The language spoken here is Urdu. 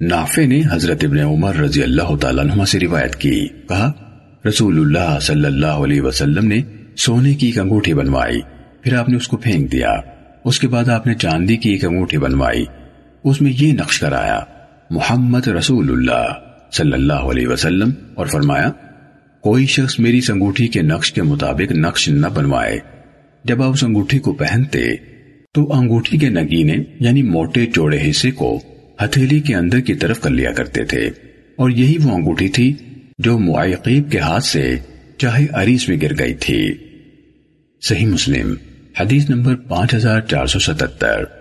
نافع نے حضرت ابن عمر رضی اللہ تعالیٰ عنہ سے روایت کی۔ کہا رسول اللہ صلی اللہ علیہ وسلم نے سونے کی ایک انگوٹھی بنوائی، پھر آپ نے اس کو پھینک دیا۔ اس کے بعد آپ نے چاندی کی ایک انگوٹھی بنوائی۔ اس میں یہ نقش کرایا، محمد رسول اللہ صلی اللہ علیہ وسلم اور فرمایا، کوئی شخص میری اس انگوٹھی کے نقش کے مطابق نقش نہ بنوائے۔ جب آپ اس انگوٹھی کو پہنتے، تو انگوٹھی کے نگینے یعنی موٹے چوڑے حصے کو ہتھیلی کے اندر کی طرف کر لیا کرتے تھے اور یہی وہ انگوٹھی تھی جو معیقیب کے ہاتھ سے چاہے عریس میں گر گئی تھی۔ صحیح مسلم، حدیث نمبر پانچ ہزار چار سو ستتر۔